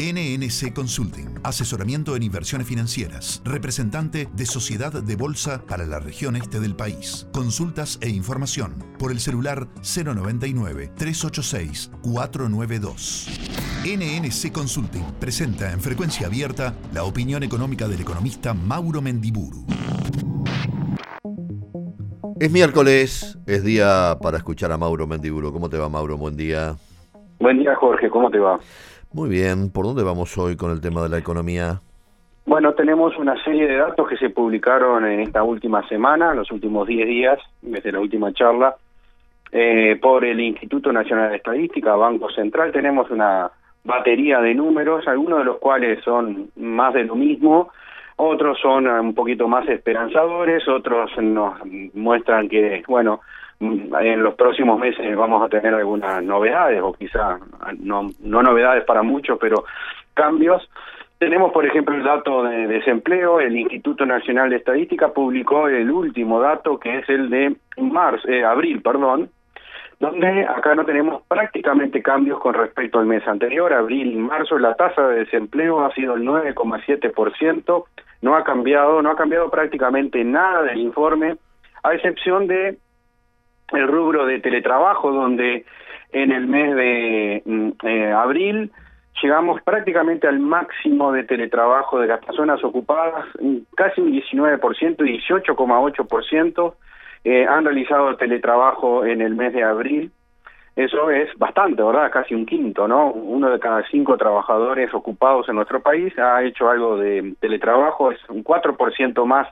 NNC Consulting, asesoramiento en inversiones financieras, representante de Sociedad de Bolsa para la región este del país. Consultas e información por el celular 099-386-492. NNC Consulting presenta en frecuencia abierta la opinión económica del economista Mauro Mendiburu. Es miércoles, es día para escuchar a Mauro Mendiburu. ¿Cómo te va, Mauro? Buen día. Buen día, Jorge. ¿Cómo te va? Muy bien, ¿por dónde vamos hoy con el tema de la economía? Bueno, tenemos una serie de datos que se publicaron en esta última semana, los últimos 10 días, desde la última charla, eh, por el Instituto Nacional de Estadística, Banco Central. Tenemos una batería de números, algunos de los cuales son más de lo mismo, otros son un poquito más esperanzadores, otros nos muestran que, bueno, en los próximos meses vamos a tener algunas novedades o quizá no, no novedades para muchos, pero cambios. Tenemos, por ejemplo, el dato de desempleo. El Instituto Nacional de Estadística publicó el último dato, que es el de marzo, eh, abril, perdón, donde acá no tenemos prácticamente cambios con respecto al mes anterior, abril y marzo. La tasa de desempleo ha sido el 9,7%. No ha cambiado, no ha cambiado prácticamente nada del informe, a excepción de el rubro de teletrabajo, donde en el mes de mm, eh, abril llegamos prácticamente al máximo de teletrabajo de las personas ocupadas, casi un 19%, 18,8% eh, han realizado teletrabajo en el mes de abril. Eso es bastante, ¿verdad? Casi un quinto, ¿no? Uno de cada cinco trabajadores ocupados en nuestro país ha hecho algo de teletrabajo, es un 4% más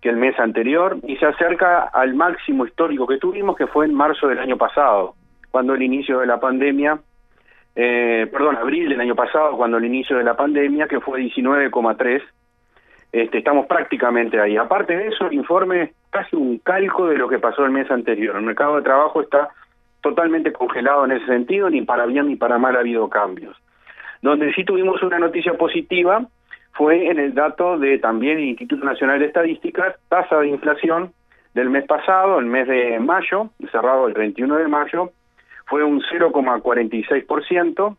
que el mes anterior y se acerca al máximo histórico que tuvimos, que fue en marzo del año pasado, cuando el inicio de la pandemia, eh, perdón, abril del año pasado, cuando el inicio de la pandemia, que fue 19,3, este, estamos prácticamente ahí. Aparte de eso, el informe casi un calco de lo que pasó el mes anterior. El mercado de trabajo está totalmente congelado en ese sentido, ni para bien ni para mal ha habido cambios. Donde sí tuvimos una noticia positiva fue en el dato de también el Instituto Nacional de Estadísticas, tasa de inflación del mes pasado, el mes de mayo, cerrado el 31 de mayo, fue un 0,46%,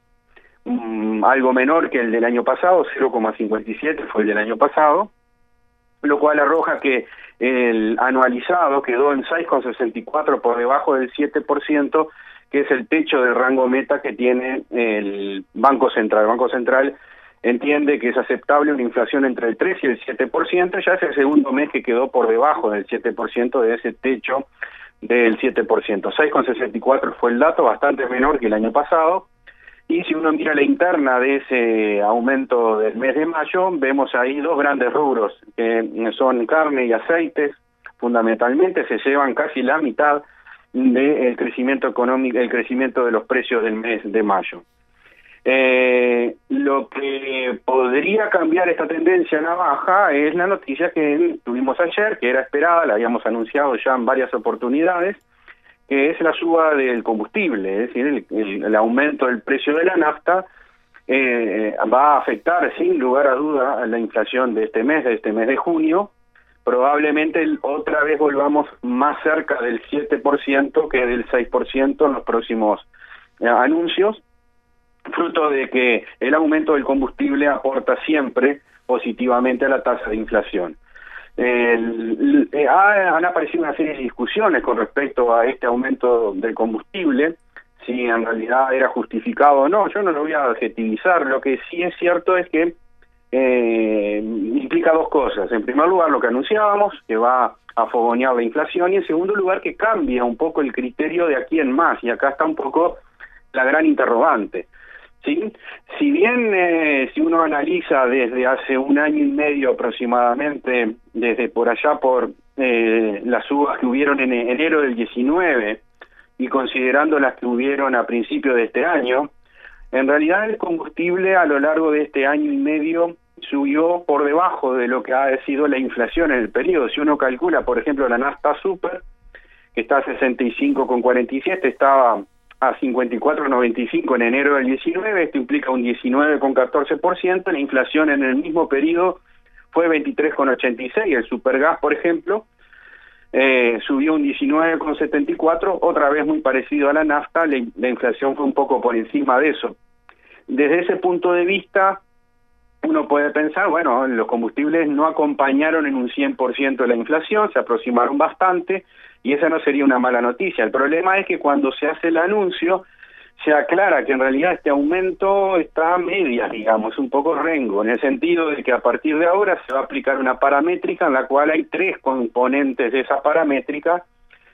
mm, algo menor que el del año pasado, 0,57 fue el del año pasado, lo cual arroja que el anualizado quedó en 6,64 por debajo del 7%, que es el techo del rango meta que tiene el Banco Central. El Banco Central entiende que es aceptable una inflación entre el 3 y el 7%, ya es el segundo mes que quedó por debajo del 7% de ese techo del 7%. 6,64 fue el dato, bastante menor que el año pasado. Y si uno mira la interna de ese aumento del mes de mayo, vemos ahí dos grandes rubros, que son carne y aceites, fundamentalmente se llevan casi la mitad del crecimiento económico, el crecimiento de los precios del mes de mayo. Eh, lo que podría cambiar esta tendencia en la baja es la noticia que tuvimos ayer, que era esperada, la habíamos anunciado ya en varias oportunidades, que es la suba del combustible, es decir, el, aumento del precio de la nafta eh, va a afectar sin lugar a duda a la inflación de este mes, de este mes de junio, probablemente otra vez volvamos más cerca del 7% que del 6% en los próximos eh, anuncios, fruto de que el aumento del combustible aporta siempre positivamente a la tasa de inflación. Eh, han aparecido una serie de discusiones con respecto a este aumento del combustible, si en realidad era justificado o no. Yo no lo voy a adjetivizar. Lo que sí es cierto es que eh, implica dos cosas. En primer lugar, lo que anunciábamos, que va a fogonear la inflación, y en segundo lugar, que cambia un poco el criterio de aquí en más. Y acá está un poco la gran interrogante. ¿Sí? Si bien eh, si uno analiza desde hace un año y medio aproximadamente, desde por allá por eh, las subas que hubieron en enero del 19 y considerando las que hubieron a principios de este año, en realidad el combustible a lo largo de este año y medio subió por debajo de lo que ha sido la inflación en el periodo. Si uno calcula, por ejemplo, la Nasta Super, que está a 65,47, estaba a 54,95 en enero del 19, esto implica un 19,14%, la inflación en el mismo periodo fue 23,86, el supergas, por ejemplo, eh, subió un 19,74, otra vez muy parecido a la nafta, la, inflación fue un poco por encima de eso. desde ese punto de vista, uno puede pensar, bueno, los combustibles no acompañaron en un 100% de la inflación, se aproximaron bastante y esa no sería una mala noticia. El problema es que cuando se hace el anuncio, se aclara que en realidad este aumento está a medias, digamos, un poco rengo, en el sentido de que a partir de ahora se va a aplicar una paramétrica en la cual hay tres componentes de esa paramétrica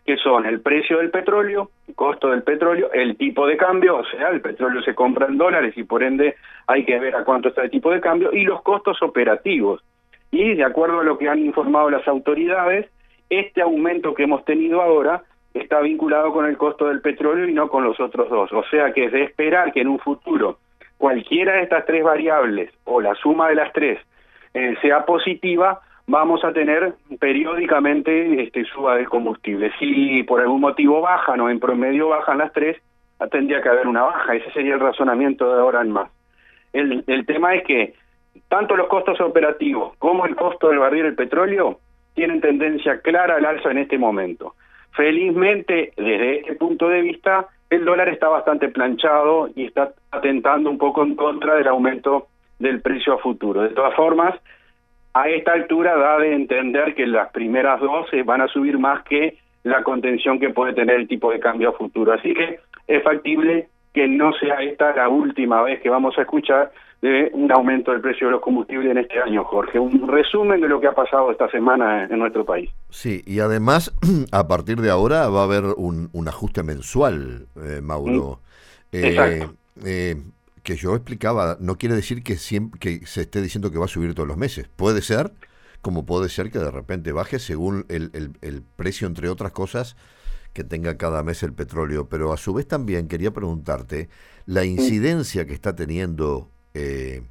que son el precio del petróleo, el costo del petróleo, el tipo de cambio, o sea, el petróleo se compra en dólares y por ende hay que ver a cuánto está el tipo de cambio, y los costos operativos. Y de acuerdo a lo que han informado las autoridades, este aumento que hemos tenido ahora está vinculado con el costo del petróleo y no con los otros dos. O sea que es de esperar que en un futuro cualquiera de estas tres variables o la suma de las tres eh, sea positiva, vamos a tener periódicamente este, suba de combustible. Si por algún motivo bajan o en promedio bajan las tres, tendría que haber una baja. Ese sería el razonamiento de ahora en más. El, el tema es que tanto los costos operativos como el costo del barril del petróleo tienen tendencia clara al alza en este momento. Felizmente, desde este punto de vista, el dólar está bastante planchado y está atentando un poco en contra del aumento del precio a futuro. De todas formas, a esta altura da de entender que las primeras 12 van a subir más que la contención que puede tener el tipo de cambio a futuro. Así que es factible que no sea esta la última vez que vamos a escuchar de un aumento del precio de los combustibles en este año, Jorge. Un resumen de lo que ha pasado esta semana en nuestro país. Sí, y además, a partir de ahora va a haber un, ajuste mensual, eh, Mauro. Mm. Eh, eh, que yo explicaba, no quiere decir que, siempre, que se esté diciendo que va a subir todos los meses. Puede ser, como puede ser que de repente baje según el, el, precio, entre otras cosas, que tenga cada mes el petróleo. Pero a su vez también quería preguntarte la incidencia que está teniendo eh,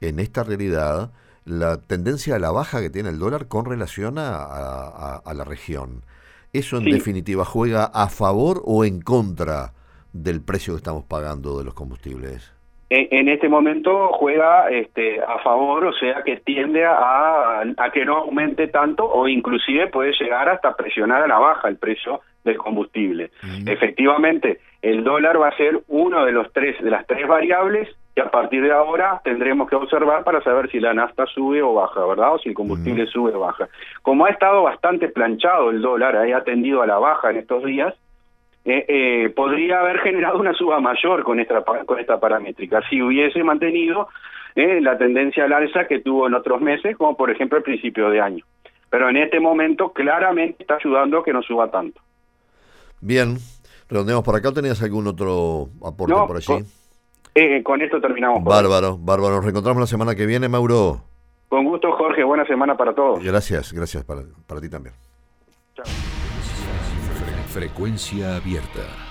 en esta realidad la tendencia a la baja que tiene el dólar con relación a, a, la región. ¿Eso en definitiva juega a favor o en contra del precio que estamos pagando de los combustibles? En este momento juega este, a favor, o sea que tiende a, a, que no aumente tanto o inclusive puede llegar hasta presionar a la baja el precio del combustible. Mm. Efectivamente, el dólar va a ser uno de los tres de las tres variables que a partir de ahora tendremos que observar para saber si la nafta sube o baja, ¿verdad? O si el combustible mm. sube o baja. Como ha estado bastante planchado el dólar, ha tendido a la baja en estos días, eh, eh, podría haber generado una suba mayor con esta, con esta paramétrica, si hubiese mantenido eh, la tendencia al alza que tuvo en otros meses, como por ejemplo el principio de año. Pero en este momento claramente está ayudando a que no suba tanto. Bien, redondeamos por acá. ¿Tenías algún otro aporte por allí? Con, con esto terminamos. Bárbaro, bárbaro. Nos reencontramos la semana que viene, Mauro. Con gusto, Jorge. Buena semana para todos. Gracias, gracias para, para ti también. Chao. Frecuencia abierta.